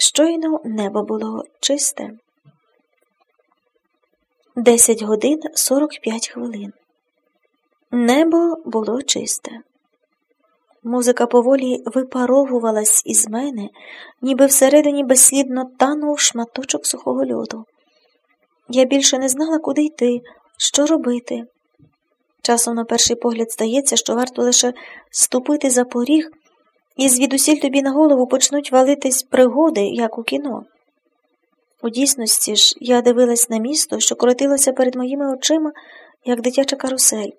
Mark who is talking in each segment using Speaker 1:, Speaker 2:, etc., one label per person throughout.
Speaker 1: Щойно небо було чисте. Десять годин сорок п'ять хвилин. Небо було чисте. Музика поволі випаровувалась із мене, ніби всередині безслідно танув шматочок сухого льоду. Я більше не знала, куди йти, що робити. Часом, на перший погляд, здається, що варто лише ступити за поріг, і звідусіль тобі на голову почнуть валитись пригоди, як у кіно. У дійсності ж я дивилась на місто, що крутилося перед моїми очима, як дитяча карусель,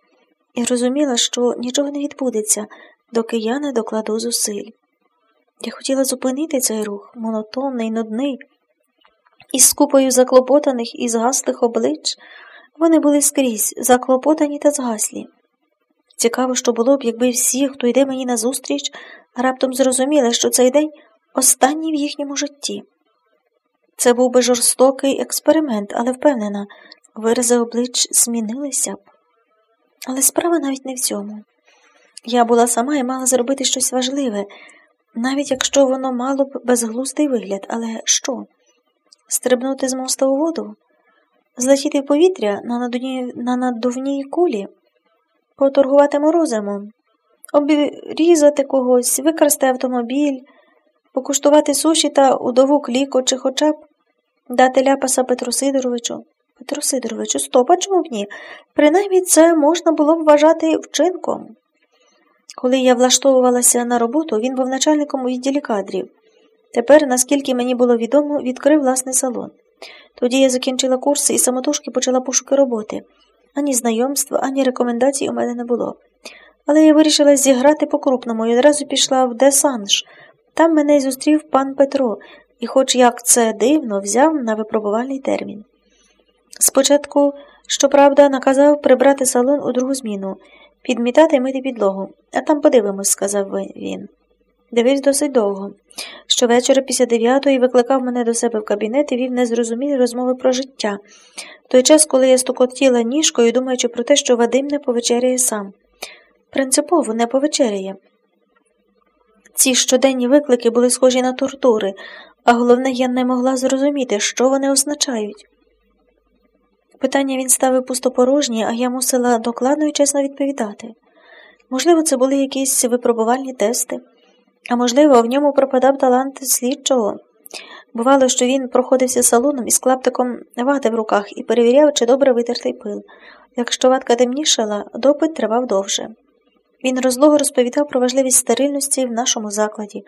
Speaker 1: і розуміла, що нічого не відбудеться, доки я не докладу зусиль. Я хотіла зупинити цей рух, монотонний, нудний, із купою заклопотаних і згаслих облич. Вони були скрізь, заклопотані та згаслі. Цікаво, що було б, якби всі, хто йде мені назустріч, раптом зрозуміли, що цей день останній в їхньому житті. Це був би жорстокий експеримент, але впевнена, вирази облич змінилися б. Але справа навіть не в цьому. Я була сама і мала зробити щось важливе, навіть якщо воно мало б безглуздий вигляд, але що? Стрибнути з моста у воду? Злетіти в повітря на надувній, на надувній кулі, поторгувати морозимом, обрізати когось, викрасти автомобіль, покуштувати суші та удову кліку, чи хоча б дати ляпаса Петру Сидоровичу. Петру Сидоровичу, стоп, а чому б ні? Принаймні це можна було б вважати вчинком. Коли я влаштовувалася на роботу, він був начальником у відділі кадрів. Тепер, наскільки мені було відомо, відкрив власний салон. Тоді я закінчила курси і самотужки почала пошуки роботи. Ані знайомства, ані рекомендацій у мене не було. Але я вирішила зіграти по-крупному і одразу пішла в Десанж. Там мене й зустрів пан Петро, і, хоч як це дивно, взяв на випробувальний термін. Спочатку, щоправда, наказав прибрати салон у другу зміну, підмітати і мити підлогу, а там подивимось, сказав він. Дивився досить довго. Щовечора після дев'ятої викликав мене до себе в кабінет і вів незрозумілі розмови про життя, той час, коли я стукотіла ніжкою, думаючи про те, що Вадим не повечеряє сам. Принципово не повечеряє. Ці щоденні виклики були схожі на тортури, а головне, я не могла зрозуміти, що вони означають. Питання він ставив пустопорожні, а я мусила докладно і чесно відповідати. Можливо, це були якісь випробувальні тести. А можливо, в ньому пропадав талант слідчого. Бувало, що він проходився салоном із клаптиком вати в руках і перевіряв, чи добре витертий пил. Якщо ватка темнішала, допит тривав довше. Він розлого розповідав про важливість стерильності в нашому закладі,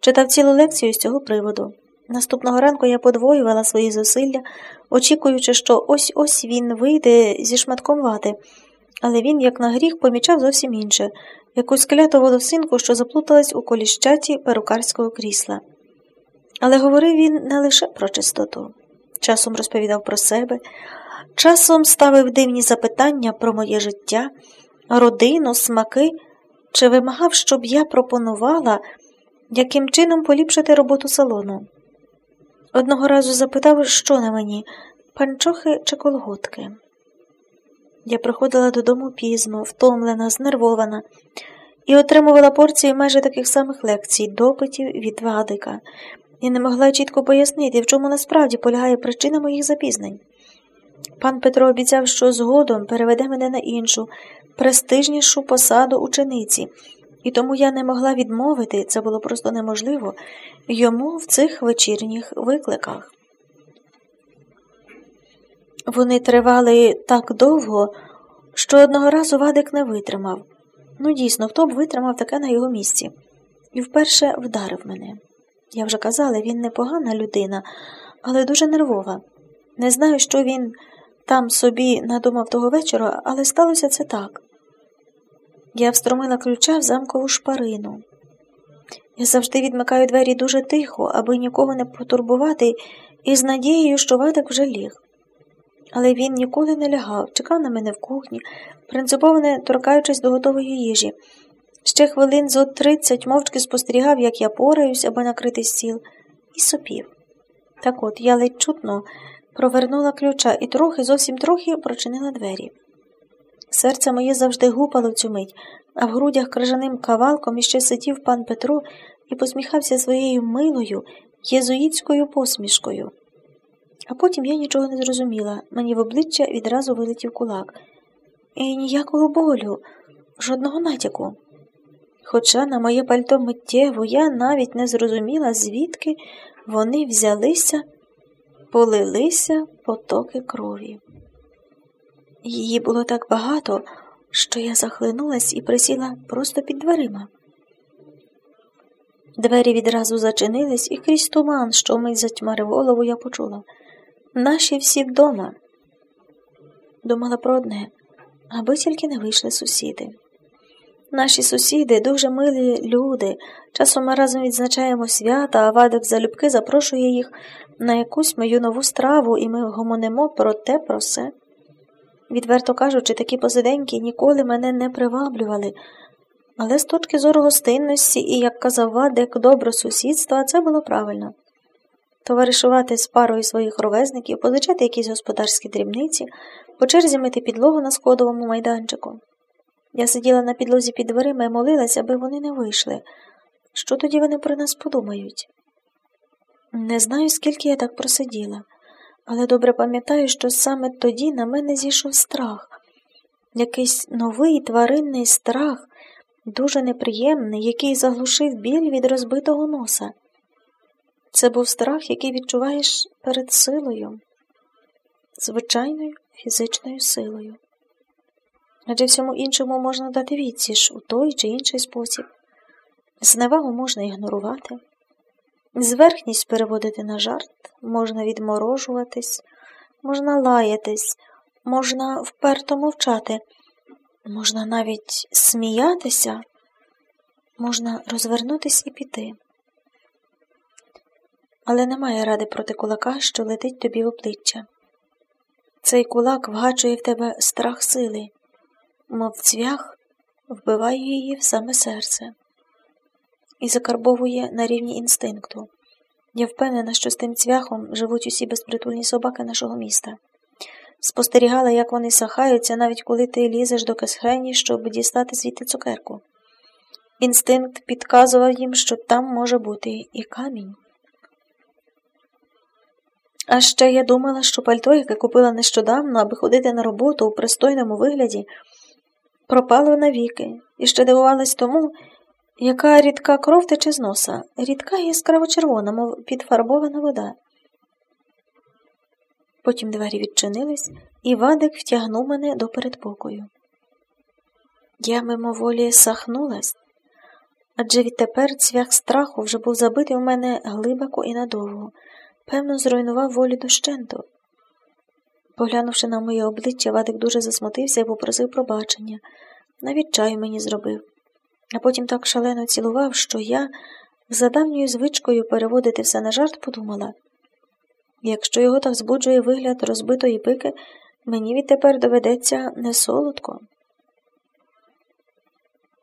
Speaker 1: читав цілу лекцію з цього приводу. Наступного ранку я подвоювала свої зусилля, очікуючи, що ось ось він вийде зі шматком вати, але він, як на гріх, помічав зовсім інше якусь кляту волосинку, що заплуталась у коліщаті перукарського крісла. Але говорив він не лише про чистоту, часом розповідав про себе, часом ставив дивні запитання про моє життя, родину, смаки, чи вимагав, щоб я пропонувала, яким чином поліпшити роботу салону. Одного разу запитав, що на мені панчохи чи колготки. Я приходила додому пізно, втомлена, знервована, і отримувала порції майже таких самих лекцій, допитів від Вадика, і не могла чітко пояснити, в чому насправді полягає причина моїх запізнень. Пан Петро обіцяв, що згодом переведе мене на іншу, престижнішу посаду учениці, і тому я не могла відмовити, це було просто неможливо, йому в цих вечірніх викликах. Вони тривали так довго, що одного разу Вадик не витримав. Ну, дійсно, хто б витримав таке на його місці, і вперше вдарив мене. Я вже казала, він непогана людина, але дуже нервова. Не знаю, що він там собі надумав того вечора, але сталося це так. Я встромила ключа в замкову шпарину. Я завжди відмикаю двері дуже тихо, аби нікого не потурбувати, і з надією, що Вадик вже ліг. Але він ніколи не лягав, чекав на мене в кухні, принципово не торкаючись до готової їжі. Ще хвилин зо тридцять мовчки спостерігав, як я пораюсь, аби накрити стіл, і сопів. Так от я ледь чутно провернула ключа і трохи, зовсім трохи прочинила двері. Серце моє завжди гупало в цю мить, а в грудях крижаним кавалком іще сидів пан Петро і посміхався своєю милою, єзуїтською посмішкою. А потім я нічого не зрозуміла, мені в обличчя відразу вилетів кулак. І ніякого болю, жодного натяку. Хоча на моє пальто миттєво я навіть не зрозуміла, звідки вони взялися, полилися потоки крові. Її було так багато, що я захлинулась і присіла просто під дверима. Двері відразу зачинились, і крізь туман, що мить затьмарив голову, я почула наші всі вдома. Думала про одне, аби тільки не вийшли сусіди. Наші сусіди дуже милі люди. Часом ми разом відзначаємо свята, а Вадик залюбки запрошує їх на якусь мою нову страву, і ми гомонимо про те, про все. Відверто кажучи, такі посиденьки ніколи мене не приваблювали, але з точки зору гостинності і, як казав Вадик, добросусідства, це було правильно. Товаришувати з парою своїх ровесників, позичати якісь господарські дрібниці, по черзі мити підлогу на сходовому майданчику. Я сиділа на підлозі під дверима і молилася, аби вони не вийшли. Що тоді вони про нас подумають? Не знаю, скільки я так просиділа, але добре пам'ятаю, що саме тоді на мене зійшов страх, якийсь новий тваринний страх, дуже неприємний, який заглушив біль від розбитого носа. Це був страх, який відчуваєш перед силою, звичайною фізичною силою адже всьому іншому можна дати відсіч у той чи інший спосіб. Зневагу можна ігнорувати, зверхність переводити на жарт, можна відморожуватись, можна лаятись, можна вперто мовчати, можна навіть сміятися, можна розвернутись і піти. Але немає ради проти кулака, що летить тобі в обличчя. Цей кулак вгачує в тебе страх сили мов цвях, вбиває її в саме серце і закарбовує на рівні інстинкту. Я впевнена, що з тим цвяхом живуть усі безпритульні собаки нашого міста. Спостерігала, як вони сахаються, навіть коли ти лізеш до кисхені, щоб дістати звідти цукерку. Інстинкт підказував їм, що там може бути і камінь. А ще я думала, що пальто, яке купила нещодавно, аби ходити на роботу у пристойному вигляді, пропало навіки, і ще дивувалась тому, яка рідка кров тече з носа, рідка яскраво червона, мов підфарбована вода. Потім двері відчинились, і Вадик втягнув мене до передпокою. Я мимоволі сахнулась, адже відтепер цвях страху вже був забитий у мене глибоко і надовго, певно, зруйнував волю дощенту. Поглянувши на моє обличчя, Вадик дуже засмутився і попросив пробачення, навіть чаю мені зробив, а потім так шалено цілував, що я, за давньою звичкою переводити все на жарт, подумала якщо його так збуджує вигляд розбитої пики, мені відтепер доведеться не солодко.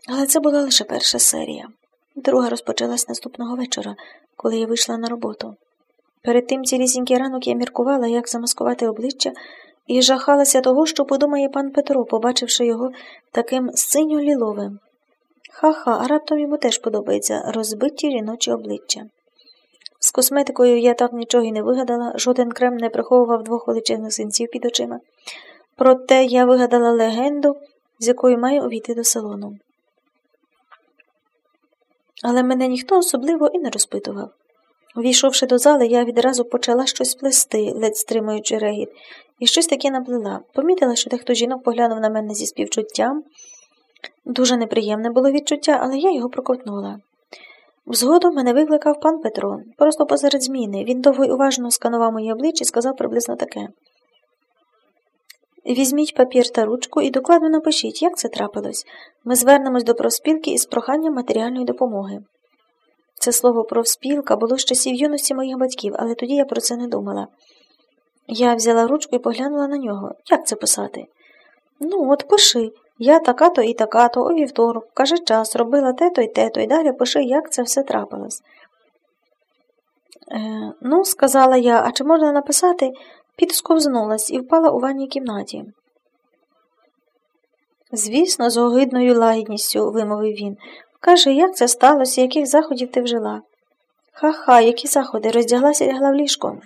Speaker 1: Але це була лише перша серія. Друга розпочалась наступного вечора, коли я вийшла на роботу. Перед тим цілісінький ранок я міркувала, як замаскувати обличчя, і жахалася того, що подумає пан Петро, побачивши його таким синьо-ліловим. Ха-ха, раптом йому теж подобається розбиті жіночі обличчя. З косметикою я так нічого й не вигадала, жоден крем не приховував двох величезних синців під очима. Проте я вигадала легенду, з якою маю увійти до салону. Але мене ніхто особливо і не розпитував. Увійшовши до зали, я відразу почала щось плести, ледь стримуючи регіт, і щось таке наплила. Помітила, що дехто жінок поглянув на мене зі співчуттям. Дуже неприємне було відчуття, але я його проковтнула. Згодом мене викликав пан Петро, просто посеред зміни. Він довго й уважно сканував моє обличчя і сказав приблизно таке. Візьміть папір та ручку і докладно напишіть, як це трапилось. Ми звернемось до профспілки із проханням матеріальної допомоги. Це слово профспілка було з часів юності моїх батьків, але тоді я про це не думала. Я взяла ручку і поглянула на нього. Як це писати? Ну, от пиши. Я така-то і така-то, у вівторок, каже час, робила те-то і те-то, і далі пиши, як це все трапилось. Е, Ну, сказала я, а чи можна написати? Підсковзнулась і впала у ванній кімнаті. Звісно, з огидною лагідністю, вимовив він. Каже, як це сталося, яких заходів ти вжила? Ха-ха, які заходи, роздяглася і лягла в ліжко.